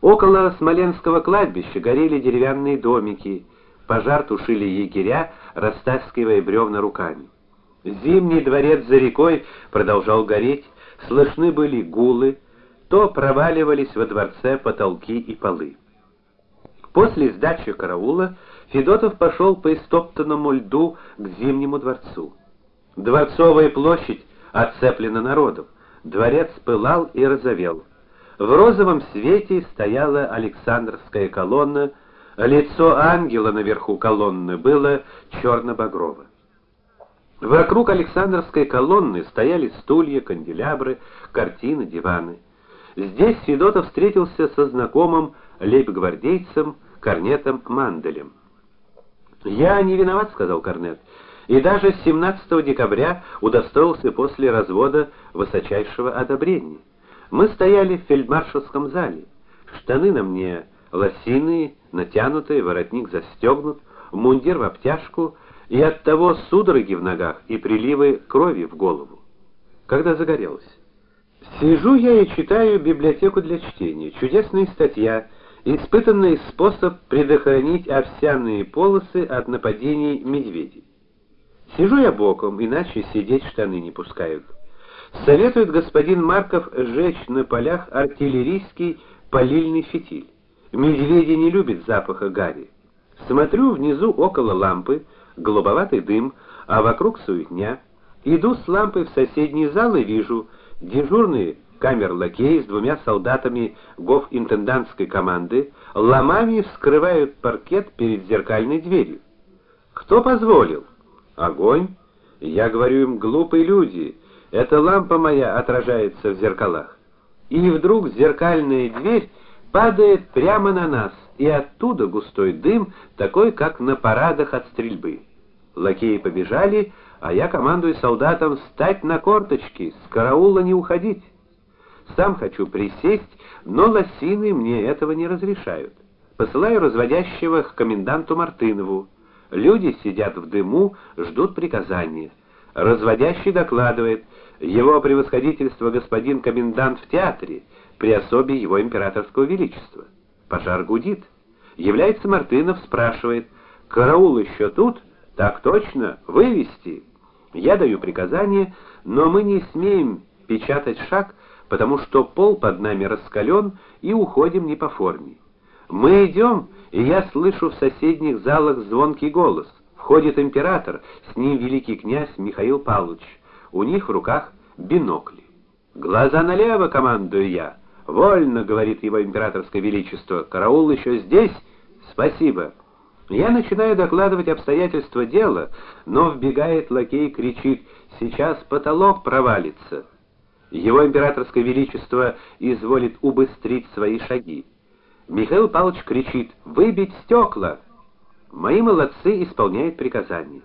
Около Смоленского кладбища горели деревянные домики. Пожар тушили егеря, растаскивая бревна руками. Зимний дворец за рекой продолжал гореть, слышны были гулы, то проваливались во дворце потолки и полы. После сдачи караула Федотов пошел по истоптанному льду к Зимнему дворцу. Дворцовая площадь оцеплена народом. Дворец пылал и розовел. В розовом свете стояла Александровская колонна, лицо ангела наверху колонны было черно багрово Вокруг Александровской колонны стояли стулья, канделябры, картины, диваны. Здесь Федотов встретился со знакомым лейб-гвардейцем корнетом Манделем. "Я не виноват", сказал корнет. "И даже 17 декабря удостоился после развода высочайшего одобрения. Мы стояли в фельдмаршальском зале. Штаны на мне лосиные, натянутые, воротник застегнут, мундир в обтяжку, и от того судороги в ногах и приливы крови в голову. Когда загорелось. Сижу я и читаю библиотеку для чтения. Чудесная статья, испытанный способ предохранить овсяные полосы от нападений медведей. Сижу я боком, иначе сидеть штаны не пускают. Советует господин Марков сжечь на полях артиллерийский полильный фитиль. Медведи не любят запаха гари. Смотрю внизу около лампы голубоватый дым, а вокруг суетня. Иду с лампой в соседний зал и вижу дежурный камер-лакей с двумя солдатами гоф-интендантской команды ломами вскрывают паркет перед зеркальной дверью. Кто позволил? Огонь. Я говорю им: "Глупые люди, эта лампа моя отражается в зеркалах". И вдруг зеркальная дверь падает прямо на нас, и оттуда густой дым, такой как на парадах от стрельбы. Лакеи побежали, а я командую солдатам встать на корточки, с караула не уходить. Сам хочу присесть, но лосины мне этого не разрешают. Посылаю разводящего к коменданту Мартынову. Люди сидят в дыму, ждут приказания. Разводящий докладывает: его превосходительство господин комендант в театре при особе его императорского величества. Пожар гудит. Является Мартынов, спрашивает: "Караул еще тут?" Так точно, вывести. Я даю приказание, но мы не смеем печатать шаг, потому что пол под нами раскален и уходим не по форме. Мы идем, и я слышу в соседних залах звонкий голос. Входит император, с ним великий князь Михаил Павлович. У них в руках бинокли. Глаза налево, командую я. Вольно, говорит его императорское величество. Караул еще здесь? Спасибо. Я начинаю докладывать обстоятельства дела, но вбегает лакей кричит: "Сейчас потолок провалится". Его императорское величество изволит убыстрить свои шаги. Михаил Павлович кричит: "Выбить стекла!" Мои молодцы исполняют приказание.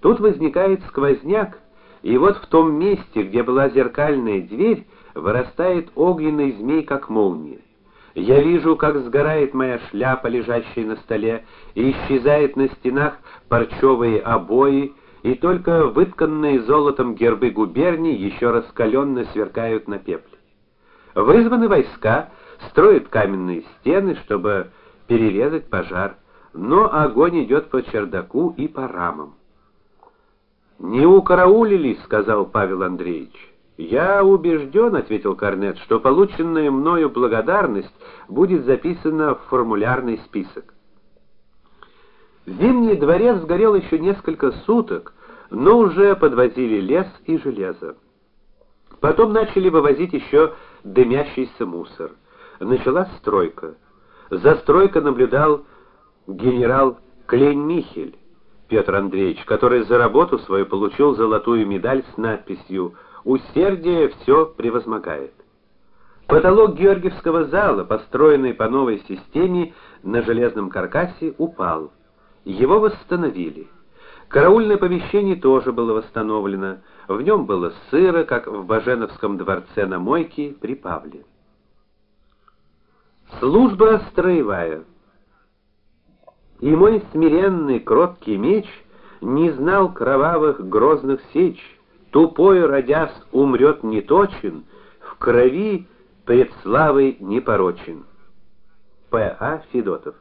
Тут возникает сквозняк, и вот в том месте, где была зеркальная дверь, вырастает огненный змей как молния. Я вижу, как сгорает моя шляпа, лежащая на столе, и исчезает на стенах парчевые обои, и только вытканные золотом гербы губерний еще раскаленно сверкают на пепле. Вызваны войска, строят каменные стены, чтобы перерезать пожар, но огонь идет по чердаку и по рамам. Не укараулили, сказал Павел Андреевич. Я убежден, ответил Корнет, что полученная мною благодарность будет записана в формулярный список. Зимний дворец сгорел еще несколько суток, но уже подвозили лес и железо. Потом начали вывозить еще дымящийся мусор. Началась стройка. За стройкой наблюдал генерал Клейн-Михель Петр Андреевич, который за работу свою получил золотую медаль с надписью усердие все превозмогает. Потолок Георгиевского зала, построенный по новой системе на железном каркасе, упал. Его восстановили. Караульное помещение тоже было восстановлено. В нем было сыро, как в Баженовском дворце на мойке при Павле. Служба строевая. И мой смиренный кроткий меч не знал кровавых грозных сеч Тупой родясь умрет неточен, в крови пред славой непорочен. П.А. Федотов